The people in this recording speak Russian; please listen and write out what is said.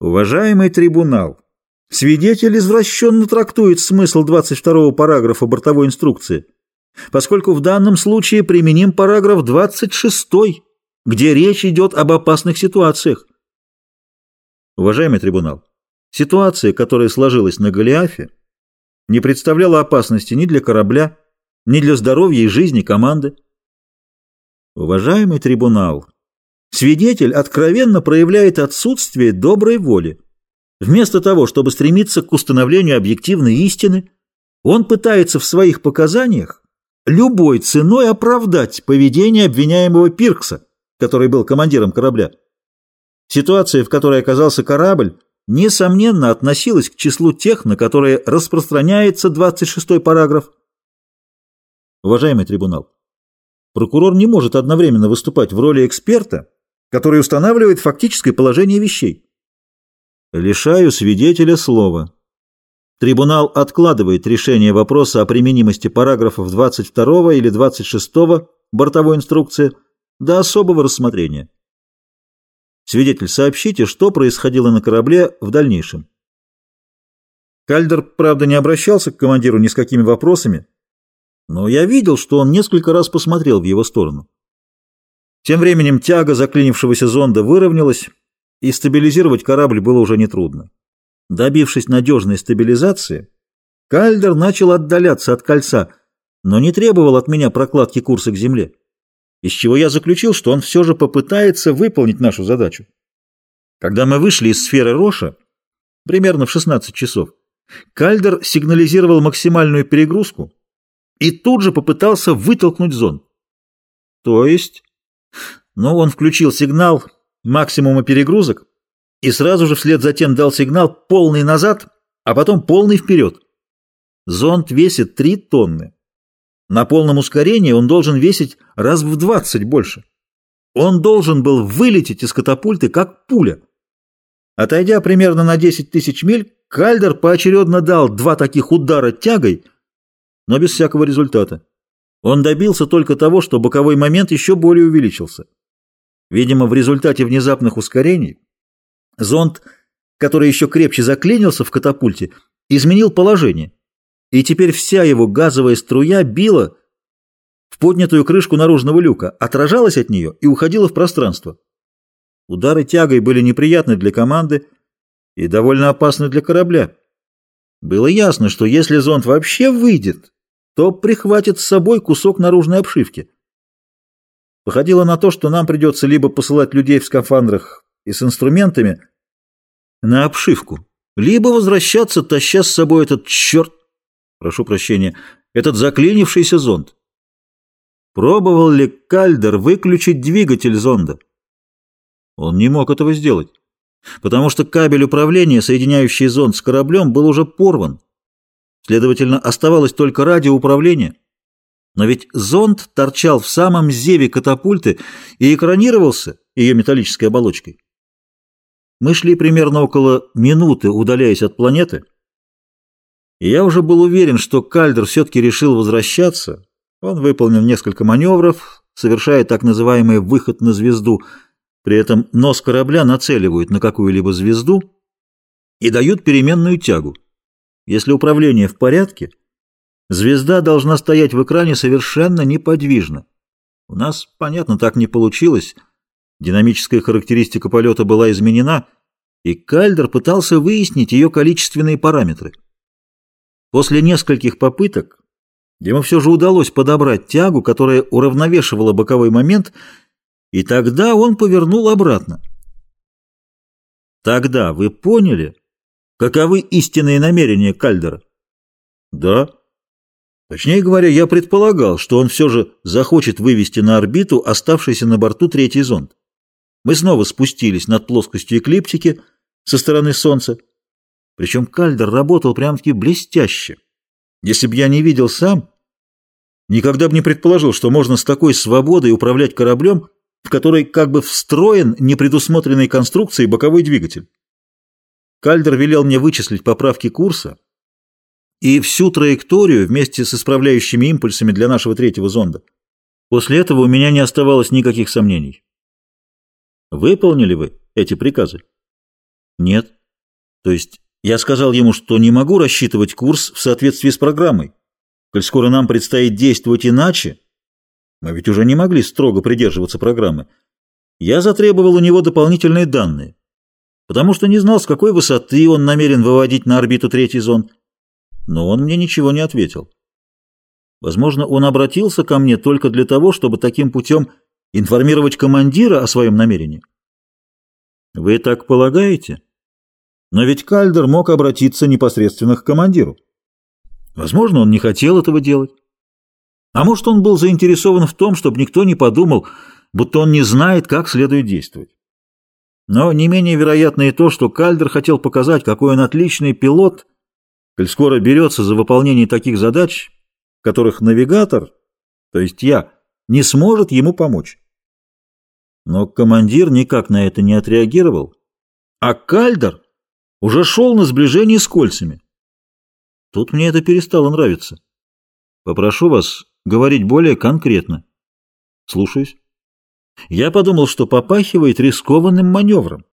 Уважаемый трибунал, свидетель извращенно трактует смысл 22 параграфа бортовой инструкции, поскольку в данном случае применим параграф 26, где речь идет об опасных ситуациях. Уважаемый трибунал, ситуация, которая сложилась на Голиафе, не представляла опасности ни для корабля, ни для здоровья и жизни команды. Уважаемый трибунал, свидетель откровенно проявляет отсутствие доброй воли. Вместо того, чтобы стремиться к установлению объективной истины, он пытается в своих показаниях любой ценой оправдать поведение обвиняемого Пиркса, который был командиром корабля. Ситуация, в которой оказался корабль, несомненно относилась к числу тех, на которые распространяется 26-й параграф. Уважаемый трибунал, прокурор не может одновременно выступать в роли эксперта, который устанавливает фактическое положение вещей. Лишаю свидетеля слова. Трибунал откладывает решение вопроса о применимости параграфов 22 или 26 бортовой инструкции до особого рассмотрения. Свидетель, сообщите, что происходило на корабле в дальнейшем. Кальдер, правда, не обращался к командиру ни с какими вопросами, но я видел, что он несколько раз посмотрел в его сторону. Тем временем тяга заклинившегося зонда выровнялась, и стабилизировать корабль было уже нетрудно. Добившись надежной стабилизации, Кальдер начал отдаляться от кольца, но не требовал от меня прокладки курса к Земле, из чего я заключил, что он все же попытается выполнить нашу задачу. Когда мы вышли из сферы Роша, примерно в 16 часов, Кальдер сигнализировал максимальную перегрузку и тут же попытался вытолкнуть зонд. То есть но он включил сигнал максимума перегрузок и сразу же вслед за тем дал сигнал полный назад, а потом полный вперед. Зонд весит 3 тонны. На полном ускорении он должен весить раз в 20 больше. Он должен был вылететь из катапульты, как пуля. Отойдя примерно на 10 тысяч миль, Кальдер поочередно дал два таких удара тягой, но без всякого результата. Он добился только того, что боковой момент еще более увеличился. Видимо, в результате внезапных ускорений зонд, который еще крепче заклинился в катапульте, изменил положение, и теперь вся его газовая струя била в поднятую крышку наружного люка, отражалась от нее и уходила в пространство. Удары тягой были неприятны для команды и довольно опасны для корабля. Было ясно, что если зонд вообще выйдет, то прихватит с собой кусок наружной обшивки. Походило на то, что нам придется либо посылать людей в скафандрах и с инструментами на обшивку, либо возвращаться, таща с собой этот черт, прошу прощения, этот заклинившийся зонд. Пробовал ли Кальдер выключить двигатель зонда? Он не мог этого сделать, потому что кабель управления, соединяющий зонд с кораблем, был уже порван. Следовательно, оставалось только радиоуправление. Но ведь зонд торчал в самом зеве катапульты и экранировался ее металлической оболочкой. Мы шли примерно около минуты, удаляясь от планеты, и я уже был уверен, что Кальдер все-таки решил возвращаться. Он выполнил несколько маневров, совершая так называемый выход на звезду, при этом нос корабля нацеливают на какую-либо звезду и дают переменную тягу. Если управление в порядке, звезда должна стоять в экране совершенно неподвижно. У нас, понятно, так не получилось. Динамическая характеристика полета была изменена, и Кальдер пытался выяснить ее количественные параметры. После нескольких попыток ему все же удалось подобрать тягу, которая уравновешивала боковой момент, и тогда он повернул обратно. Тогда вы поняли, Каковы истинные намерения Кальдера? Да. Точнее говоря, я предполагал, что он все же захочет вывести на орбиту оставшийся на борту третий зонд. Мы снова спустились над плоскостью эклиптики со стороны Солнца. Причем Кальдер работал прям-таки блестяще. Если бы я не видел сам, никогда бы не предположил, что можно с такой свободой управлять кораблем, в который как бы встроен непредусмотренной конструкцией боковой двигатель. Кальдер велел мне вычислить поправки курса и всю траекторию вместе с исправляющими импульсами для нашего третьего зонда. После этого у меня не оставалось никаких сомнений. Выполнили вы эти приказы? Нет. То есть я сказал ему, что не могу рассчитывать курс в соответствии с программой. Коль скоро нам предстоит действовать иначе, мы ведь уже не могли строго придерживаться программы, я затребовал у него дополнительные данные, потому что не знал, с какой высоты он намерен выводить на орбиту третий зонд. Но он мне ничего не ответил. Возможно, он обратился ко мне только для того, чтобы таким путем информировать командира о своем намерении. Вы так полагаете? Но ведь Кальдер мог обратиться непосредственно к командиру. Возможно, он не хотел этого делать. А может, он был заинтересован в том, чтобы никто не подумал, будто он не знает, как следует действовать. Но не менее вероятно и то, что Кальдер хотел показать, какой он отличный пилот, коль скоро берется за выполнение таких задач, которых навигатор, то есть я, не сможет ему помочь. Но командир никак на это не отреагировал, а Кальдер уже шел на сближение с кольцами. Тут мне это перестало нравиться. Попрошу вас говорить более конкретно. Слушаюсь. Я подумал, что попахивает рискованным маневром.